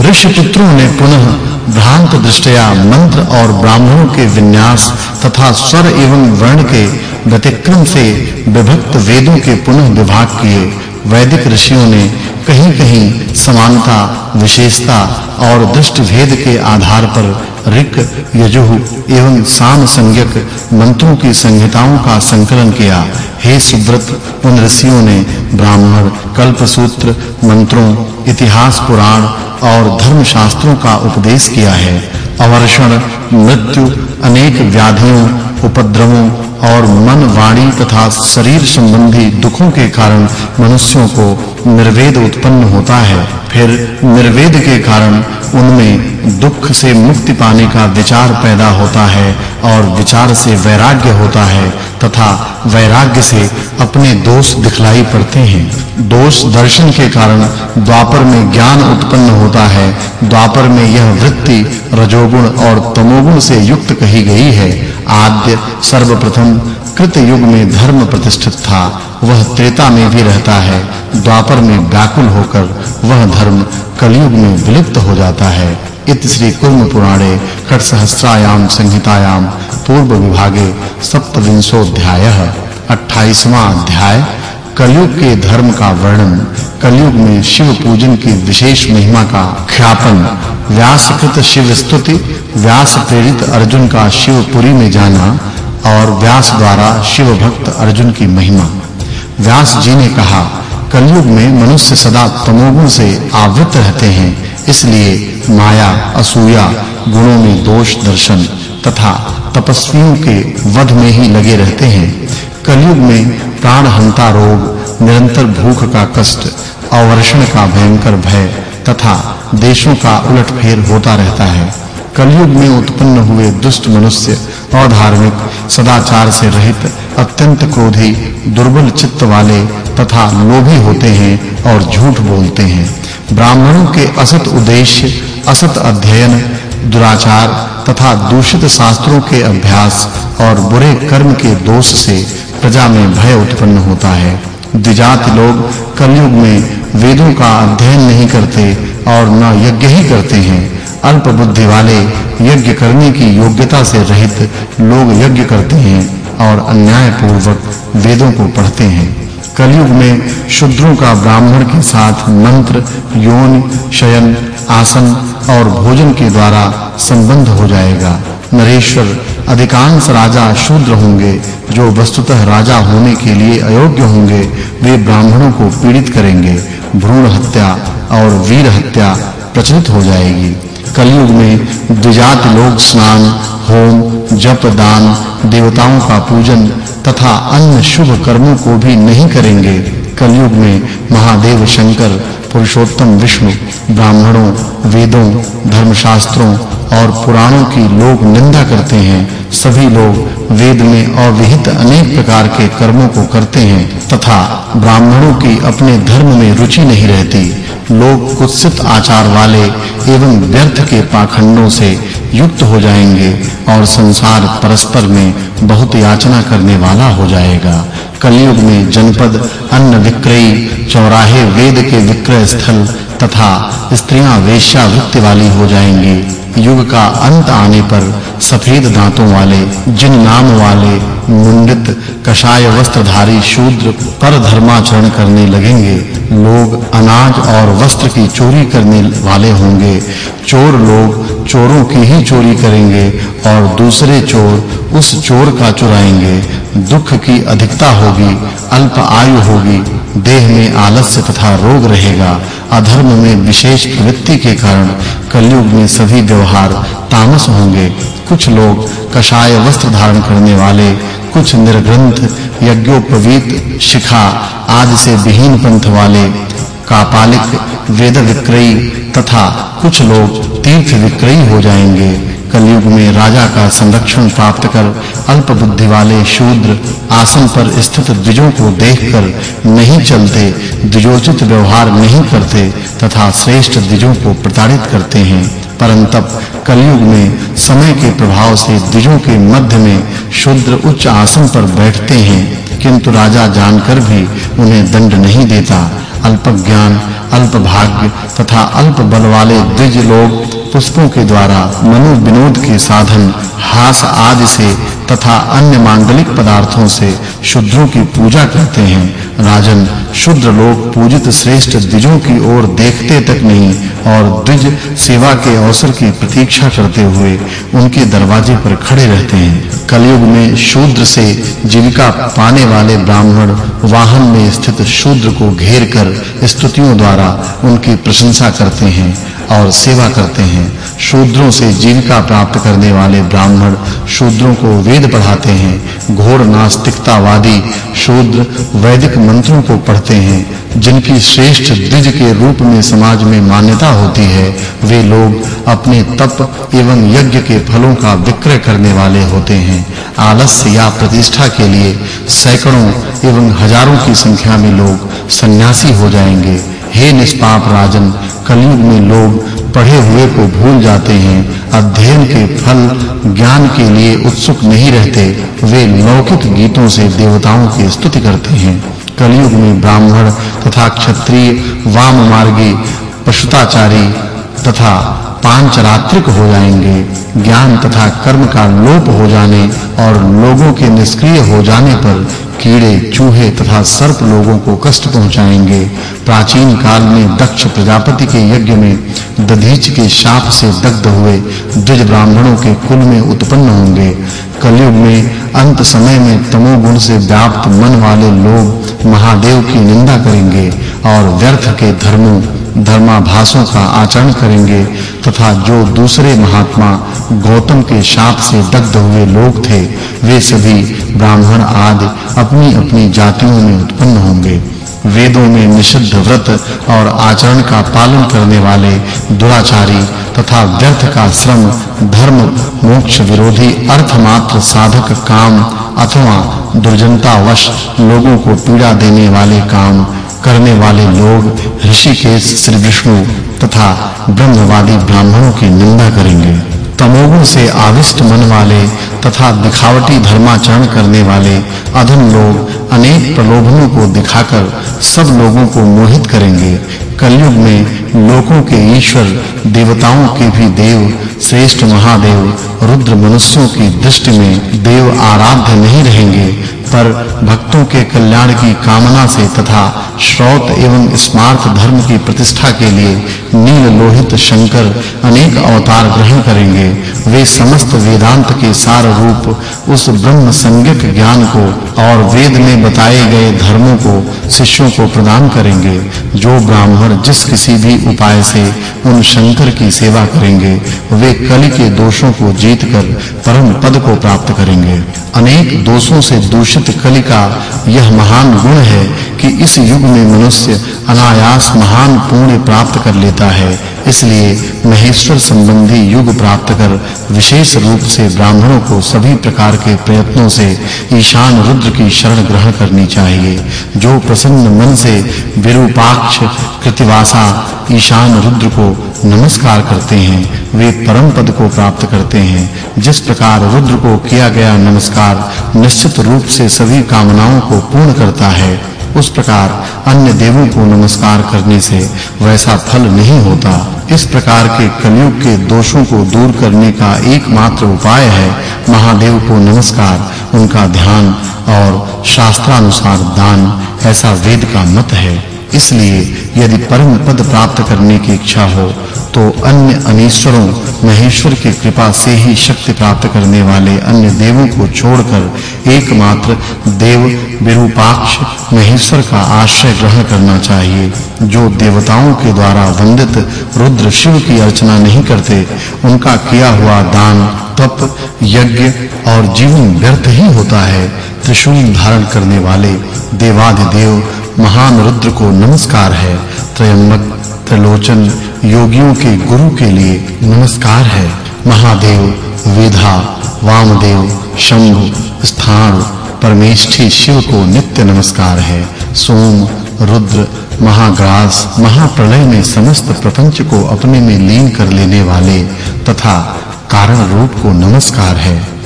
ऋषि पुत्रों ने पुनः भ्रांत दृष्टया मंत्र और ब्राह्मणों के विन्यास तथा स्वर एवं वर्ण के व्यतिक्रम से विभक्त वेदों के पुनः विभाग किए। वैदिक ऋषियों ने कहीं-कहीं समानता, विशेषता और दृष्टि भेद के आधार पर ऋक, यजुः एवं साम संज्ञक मंत्रों की संहिताओं का संकलन किया। हे सुब्रत उन ऋषियों ने ब्राह्मण, कल्पसूत्र, मंत्रों, इतिहास पुराण और धर्म शास्त्रों का उपदेश किया है। अवर्षण, मृत्यु, अनेक व्याधियों, उपद्रवों और मन, वाणी तथा शरीर संबंधी दुखों के कारण मनुष्यों को निर्वेद उत्पन्न होता है। फिर निर्वेद के कारण उनमें दुख से मुक्ति पाने का विचार पैदा होता है और विचार से वैराग्य होता है तथा वैराग्य से अपने दोष दिखलाई पड़ते हैं। दोष दर्शन के कारण द्वापर में ज्ञान उत्पन्न होता है। द्वापर में यह वृत्ति रजोगुण और तमोगुण से युक्त कही गई है। आद्य सर्वप्रथम कृत युग में धर्म प्रतिष्ठित था, वह त्रेता में भी रहता है, द्वापर में व्याकुल होकर वह धर्म कलयुग में विलुप्त हो जाता है। इत श्री कुर्म पुराणे खट संहितायाम पूर्व विभागे सप्तविंशोध्यायः 28वां अध्याय, कलयुग के धर्म का वर्णन, कलयुग में शिव पूजन की विशेष महिमा का ख्यापन, व्यासकृत शिव स्तुति, व्यास प्रेरित अर्जुन का शिवपुरी में जाना और व्यास द्वारा शिव भक्त अर्जुन की महिमा। व्यास जी ने कहा, कलयुग में मनुष्य सदा तमोगुण से आवृत रहते हैं, इसलिए माया, असूया, गुणों में दोष दर्शन तथा तपस्वियों के वध में ही लगे रहते हैं। कलयुग में प्राण हंता रोग, निरंतर भूख का कष्ट, अवर्षण का भयंकर भय तथा देशों का उलटफेर होता रहता है। कलयुग में उत्पन्न हुए दुष्ट मनुष्य, अधार्मिक, सदाचार से रहित, अत्यंत क्रोधी, दुर्बल चित्त वाले तथा लोभी होते हैं और झूठ बोलते हैं। ब्राह्मणों के असत उद्देश्य, असत अध्ययन, दुराचार तथा दूषित शास्त्रों के अभ्यास और बुरे कर्म के दोष से प्रजा में भय उत्पन्न होता है। द्विजात लोग कलयुग में वेदों का अध्ययन नहीं करते और न यज्ञ ही करते हैं। अल्प बुद्धि वाले यज्ञ करने की योग्यता से रहित लोग यज्ञ करते हैं और अन्याय पूर्वक वेदों को पढ़ते हैं। कलयुग में शूद्रों का ब्राह्मण के साथ मंत्र, योनि, शयन, आसन और भोजन के द्वारा संबंध हो जाएगा। नरेश्वर, अधिकांश राजा शूद्र होंगे, जो वस्तुतः राजा होने के लिए अयोग्य होंगे, वे ब्राह्मणों को पीड़ित करेंगे। भ्रूण हत्या और वीर हत्या प्रचलित हो जाएगी। कलयुग में द्विजात लोग स्नान, होम, जप, दान, देवताओं का पूजन तथा अन्य शुभ कर्मों को भी नहीं करेंगे। कलयुग में महादेव शंकर पुरुषोत्तम विष्णु ब्राह्मणों, वेदों, धर्मशास्त्रों और पुराणों की लोग निंदा करते हैं। सभी लोग वेद में अविहित अनेक प्रकार के कर्मों को करते हैं तथा ब्राह्मणों की अपने धर्म में रुचि नहीं रहती। लोग कुत्सित आचार वाले एवं व्यर्थ के पाखंडों से युक्त हो जाएँगे और संसार परस्पर में बहुत याचना करने वाला हो जाएगा। कलयुग में जनपद अन्न विक्रयी चौराहे वेद के विक्रय स्थल तथा स्त्रियाँ वेश्या वृत्ति वाली हो जाएँगी। युग का अंत आने पर सफ़ेद दांतों वाले, जिन नाम वाले मुंडित, कषाय वस्त्रधारी शूद्र पर धर्माचरण करने लगेंगे, लोग अनाज और वस्त्र की चोरी करने वाले होंगे। चोर लोग चोरों की ही चोरी करेंगे और दूसरे चोर उस चोर का चुराएँगे। दुख की अधिकता होगी, अल्प आयु होगी देह में आलस्य तथा रोग रहेगा। अधर्म में विशेष प्रवृत्ति के कारण कलयुग में सभी व्यवहार तामस होंगे। कुछ लोग कषाय वस्त्र धारण करने वाले, कुछ निर्ग्रंथ, यज्ञोपवीत, शिखा आदि से विहीन पंथ वाले, कापालिक वेद विक्रयी तथा कुछ लोग तीर्थ विक्रयी हो जाएँगे। कलयुग में राजा का संरक्षण प्राप्त कर अल्प बुद्धि वाले शूद्र आसन पर स्थित द्विजों को देखकर नहीं चलते, द्विजोचित व्यवहार नहीं करते तथा श्रेष्ठ द्विजों को प्रताड़ित करते हैं। परंतप कलयुग में समय के प्रभाव से द्विजों के मध्य में शूद्र उच्च आसन पर बैठते हैं, किंतु राजा जानकर भी उन्हें दंड नहीं देता। अल्प ज्ञान अल्प भाग्य तथा अल्प बल वाले द्विज लोग पुष्पों के द्वारा मनोविनोद के साधन, हास आदि से तथा अन्य मांगलिक पदार्थों से शूद्रों की पूजा करते हैं। राजन, शूद्र लोग पूजित श्रेष्ठ द्विजों की ओर देखते तक नहीं और द्विज सेवा के अवसर की प्रतीक्षा करते हुए उनके दरवाजे पर खड़े रहते हैं। कलयुग में शूद्र से जीविका पाने वाले ब्राह्मण वाहन में स्थित शूद्र को घेर कर स्तुतियों द्वारा उनकी प्रशंसा करते हैं। और सेवा करते हैं। शूद्रों से जीविका प्राप्त करने वाले ब्राह्मण शूद्रों को वेद पढ़ाते हैं। घोर नास्तिकतावादी शूद्र वैदिक मंत्रों को पढ़ते हैं। जिनकी श्रेष्ठ द्विज के रूप में समाज में मान्यता होती है, वे लोग अपने तप एवं यज्ञ के फलों का विक्रय करने वाले होते हैं। आलस्य या प्रतिष्ठा के लिए सैकड़ों एवं हज़ारों की संख्या में लोग सन्यासी हो जाएँगे। हे निष्पाप राजन, कलयुग में लोग पढ़े हुए को भूल जाते हैं, अध्ययन के फल, ज्ञान के लिए उत्सुक नहीं रहते, वे लौकिक गीतों से देवताओं की स्तुति करते हैं। कलयुग में ब्राह्मण तथा क्षत्रिय वाम मार्गी पशुताचारी तथा पांचरात्रिक हो जाएँगे, ज्ञान तथा कर्म का लोप हो जाने और लोगों के निष्क्रिय हो जाने पर कीड़े, चूहे तथा सर्प लोगों को कष्ट पहुंचाएँगे। प्राचीन काल में दक्ष प्रजापति के यज्ञ में दधीच के शाप से दग्ध हुए द्विज ब्राह्मणों के कुल में उत्पन्न होंगे। कलयुग में, अंत समय में तमोगुण से व्याप्त मन वाले लोग महादेव की निंदा करेंगे और व्यर्थ के धर्मों, धर्माभासों का आचरण करेंगे तथा जो दूसरे महात्मा गौतम के शाप से दग्ध हुए लोग थे, वे सभी ब्राह्मण आदि अपनी-अपनी जातियों में उत्पन्न होंगे। वेदों में निषिद्ध व्रत और आचरण का पालन करने वाले दुराचारी तथा व्यर्थ का श्रम, धर्म, मोक्ष विरोधी अर्थमात्र साधक काम अथवा दुर्जनता वश लोगों को पीड़ा देने वाले काम करने वाले लोग ऋषिकेश, श्री विष्णु तथा ब्रह्मवादी ब्राह्मणों की निंदा करेंगे। तमोगुण से आविष्ट मन वाले तथा दिखावटी धर्माचरण करने वाले अधम लोग अनेक प्रलोभनों को दिखाकर सब लोगों को मोहित करेंगे। कलयुग में लोकों के ईश्वर, देवताओं के भी देव, श्रेष्ठ महादेव, रुद्र मनुष्यों की दृष्टि में देव आराध्य नहीं रहेंगे, पर भक्तों के कल्याण की कामना से तथा श्रौत एवं स्मार्त धर्म की प्रतिष्ठा के लिए नील लोहित शंकर अनेक अवतार ग्रहण करेंगे। वे समस्त वेदांत के सार रूप उस ब्रह्म संज्ञक ज्ञान को और वेद में बताए गए धर्मों को, शिष्यों को प्रदान करेंगे। जो ब्राह्मण जिस किसी भी उपाय से उन शंकर की सेवा करेंगे। वे कलि के दोषों को जीतकर परम पद को प्राप्त करेंगे। अनेक दोषों से दूषित कलि का यह महान गुण है कि इस युग में मनुष्य अनायास महान पुण्य प्राप्त कर लेता है। इसलिए महेश्वर संबंधी युग प्राप्त कर विशेष रूप से ब्राह्मणों को सभी प्रकार के प्रयत्नों से ईशान रुद्र की शरण ग्रहण करनी चाहिए। जो प्रसन्न मन से विरूपाक्ष कृतिवासा ईशान रुद्र को नमस्कार करते हैं, वे परम पद को प्राप्त करते हैं। जिस प्रकार रुद्र को किया गया नमस्कार निश्चित रूप से सभी कामनाओं को पूर्ण करता है उस प्रकार अन्य देवों को नमस्कार करने से वैसा फल नहीं होता। इस प्रकार के कलयुग के दोषों को दूर करने का एकमात्र उपाय है महादेव को नमस्कार, उनका ध्यान और शास्त्रानुसार दान, ऐसा वेद का मत है। इसलिए यदि परम पद प्राप्त करने की इच्छा हो तो अन्य अनीश्वरों, महेश्वर की कृपा से ही शक्ति प्राप्त करने वाले अन्य देवों को छोड़कर एकमात्र देव विरूपाक्ष महेश्वर का आश्रय ग्रहण करना चाहिए। जो देवताओं के द्वारा वंदित रुद्र शिव की अर्चना नहीं करते, उनका किया हुआ दान तप, यज्ञ और जीवन व्यर्थ ही होता है। त्रिशूल धारण करने वाले देवाधिदेव महान रुद्र को नमस्कार है। त्रयंबक, त्रिलोचन योगियों के गुरु के लिए नमस्कार है। महादेव, विधा, वामदेव, शंभु, स्थान, परमेष्ठी शिव को नित्य नमस्कार है। सोम, रुद्र, महाग्रास, महाप्रलय में समस्त प्रपंच को अपने में लीन कर लेने वाले तथा कारण रूप को नमस्कार है।